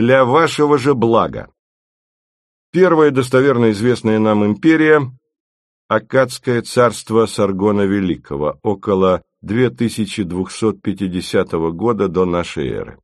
для вашего же блага. Первая достоверно известная нам империя – Аккадское царство Саргона Великого, около 2250 года до нашей эры.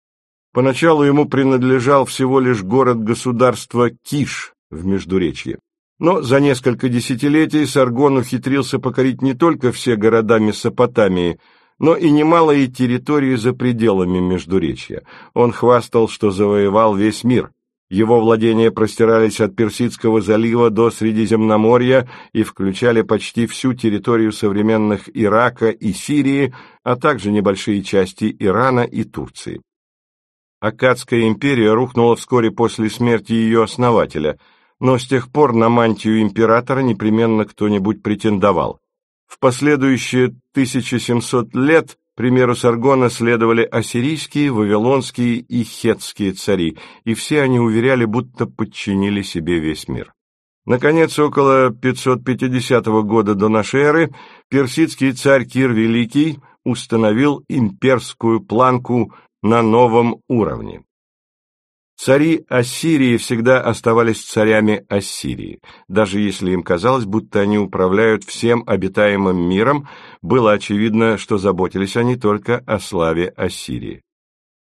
Поначалу ему принадлежал всего лишь город-государство Киш в Междуречье. Но за несколько десятилетий Саргон ухитрился покорить не только все города Месопотамии, но и немалые территории за пределами Междуречья. Он хвастал, что завоевал весь мир. Его владения простирались от Персидского залива до Средиземноморья и включали почти всю территорию современных Ирака и Сирии, а также небольшие части Ирана и Турции. Аккадская империя рухнула вскоре после смерти ее основателя, но с тех пор на мантию императора непременно кто-нибудь претендовал. В последующие 1700 лет примеру Саргона следовали ассирийские, вавилонские и хетские цари, и все они уверяли, будто подчинили себе весь мир. Наконец, около 550 года до нашей эры персидский царь Кир Великий установил имперскую планку на новом уровне. Цари Ассирии всегда оставались царями Ассирии. Даже если им казалось, будто они управляют всем обитаемым миром, было очевидно, что заботились они только о славе Ассирии.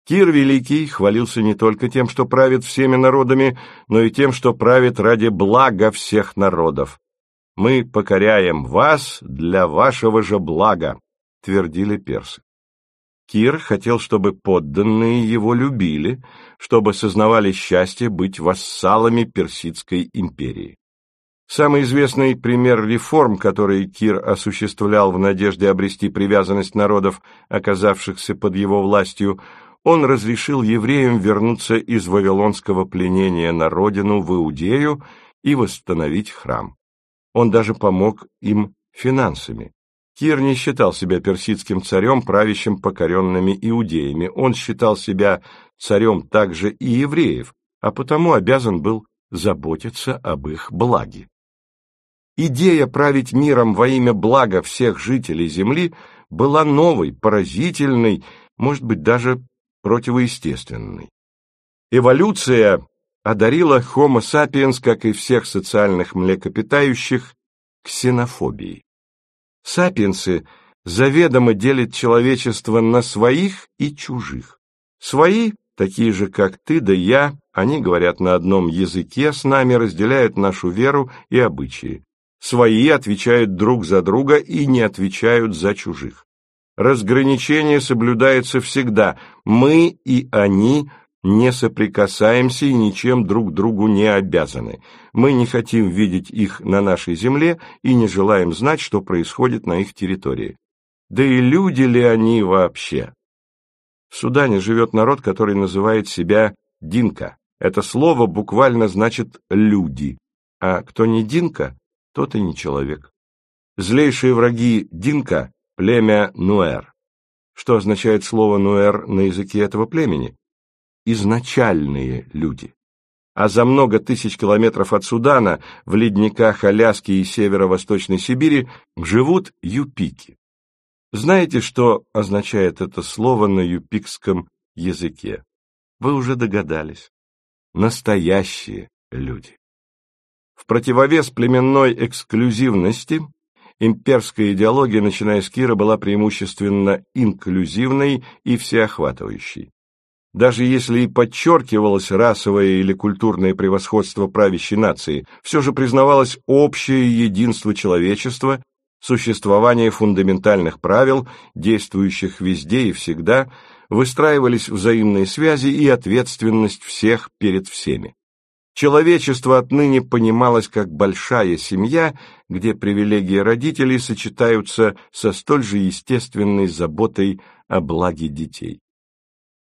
Кир Великий хвалился не только тем, что правит всеми народами, но и тем, что правит ради блага всех народов. «Мы покоряем вас для вашего же блага», — твердили персы. Кир хотел, чтобы подданные его любили, чтобы сознавали счастье быть вассалами Персидской империи. Самый известный пример реформ, который Кир осуществлял в надежде обрести привязанность народов, оказавшихся под его властью, он разрешил евреям вернуться из вавилонского пленения на родину в Иудею и восстановить храм. Он даже помог им финансами. Кир не считал себя персидским царем, правящим покоренными иудеями. Он считал себя царем также и евреев, а потому обязан был заботиться об их благе. Идея править миром во имя блага всех жителей Земли была новой, поразительной, может быть, даже противоестественной. Эволюция одарила Homo sapiens, как и всех социальных млекопитающих, ксенофобией. Сапиенсы заведомо делят человечество на своих и чужих. Свои, такие же, как ты да я, они говорят на одном языке, с нами разделяют нашу веру и обычаи. Свои отвечают друг за друга и не отвечают за чужих. Разграничение соблюдается всегда. Мы и они не соприкасаемся и ничем друг другу не обязаны. Мы не хотим видеть их на нашей земле и не желаем знать, что происходит на их территории. Да и люди ли они вообще? В Судане живет народ, который называет себя Динка. Это слово буквально значит «люди», а кто не Динка, тот и не человек. Злейшие враги Динка – племя Нуэр. Что означает слово Нуэр на языке этого племени? Изначальные люди. А за много тысяч километров от Судана, в ледниках Аляски и северо-восточной Сибири, живут юпики. Знаете, что означает это слово на юпикском языке? Вы уже догадались. Настоящие люди. В противовес племенной эксклюзивности имперская идеология, начиная с Кира, была преимущественно инклюзивной и всеохватывающей. Даже если и подчеркивалось расовое или культурное превосходство правящей нации, все же признавалось общее единство человечества, существование фундаментальных правил, действующих везде и всегда, выстраивались взаимные связи и ответственность всех перед всеми. Человечество отныне понималось как большая семья, где привилегии родителей сочетаются со столь же естественной заботой о благе детей.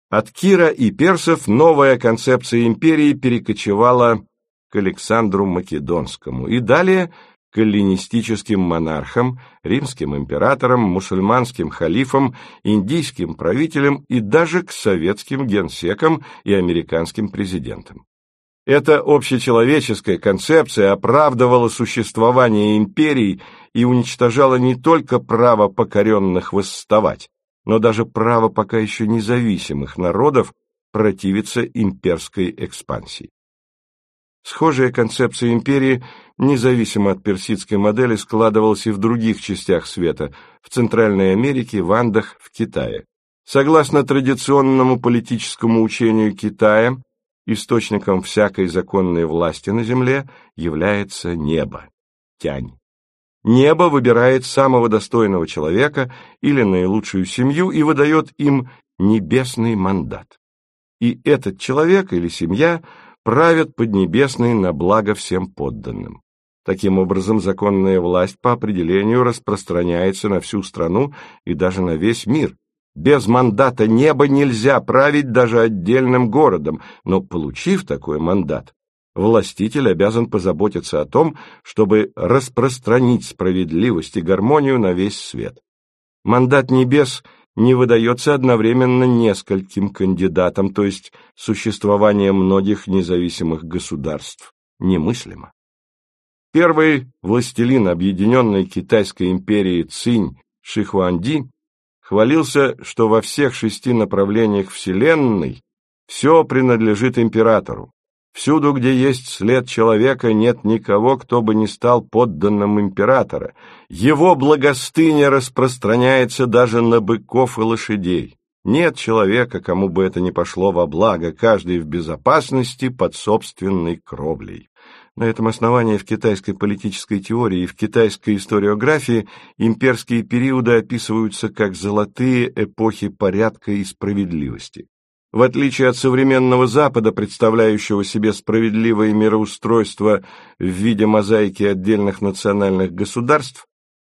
От Кира и персов новая концепция империи перекочевала к Александру Македонскому и далее к эллинистическим монархам, римским императорам, мусульманским халифам, индийским правителям и даже к советским генсекам и американским президентам. Эта общечеловеческая концепция оправдывала существование империй и уничтожала не только право покоренных восставать, но даже право пока еще независимых народов противиться имперской экспансии. Схожая концепция империи, независимо от персидской модели, складывалась и в других частях света, в Центральной Америке, в Андах, в Китае. Согласно традиционному политическому учению Китая, источником всякой законной власти на земле является небо, тянь. Небо выбирает самого достойного человека или наилучшую семью и выдает им небесный мандат. И этот человек или семья правят Поднебесной на благо всем подданным. Таким образом, законная власть по определению распространяется на всю страну и даже на весь мир, без мандата неба нельзя править даже отдельным городом, но, получив такой мандат, властитель обязан позаботиться о том, чтобы распространить справедливость и гармонию на весь свет. Мандат небес не выдается одновременно нескольким кандидатам, то есть существование многих независимых государств немыслимо. Первый властелин Объединенной Китайской империи Цинь Шихуанди хвалился, что во всех шести направлениях Вселенной все принадлежит императору. Всюду, где есть след человека, нет никого, кто бы не стал подданным императора. Его благостыня распространяется даже на быков и лошадей. Нет человека, кому бы это ни пошло во благо, каждый в безопасности под собственной кровлей. На этом основании в китайской политической теории и в китайской историографии имперские периоды описываются как золотые эпохи порядка и справедливости. В отличие от современного Запада, представляющего себе справедливое мироустройство в виде мозаики отдельных национальных государств,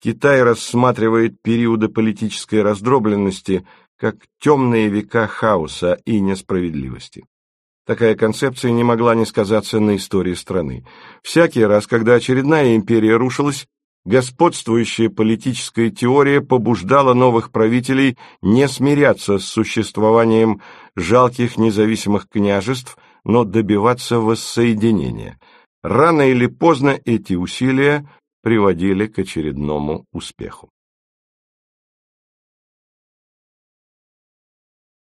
Китай рассматривает периоды политической раздробленности как темные века хаоса и несправедливости. Такая концепция не могла не сказаться на истории страны. Всякий раз, когда очередная империя рушилась, господствующая политическая теория побуждала новых правителей не смиряться с существованием жалких независимых княжеств, но добиваться воссоединения. Рано или поздно эти усилия приводили к очередному успеху.